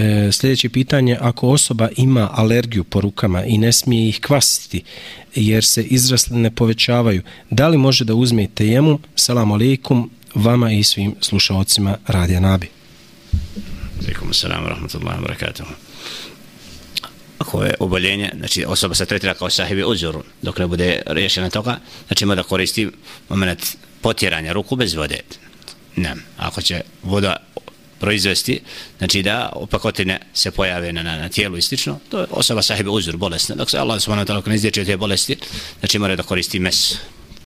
E, sljedeće pitanje, ako osoba ima alergiju po rukama i ne smije ih kvasiti jer se izrasle ne povećavaju, da li može da uzme tejemu? Salam alaikum, vama i svim slušalcima Radija Nabi. Alaikum salam, rahmatullahi wa barakatuh. Ako je oboljenje, znači osoba se tretira kao sahibi uzor, dok ne bude rješena toga, znači ima da koristi moment potjeranja ruku bez vode. Ne, ako će voda proizvesti, znači da opakotine se pojave na, na, na tijelu i slično, to je osoba sahibe uzor bolesna. Dok se Allah subhanahu wa ta'ala ne izdeče te bolesti, znači mora da koristi mes,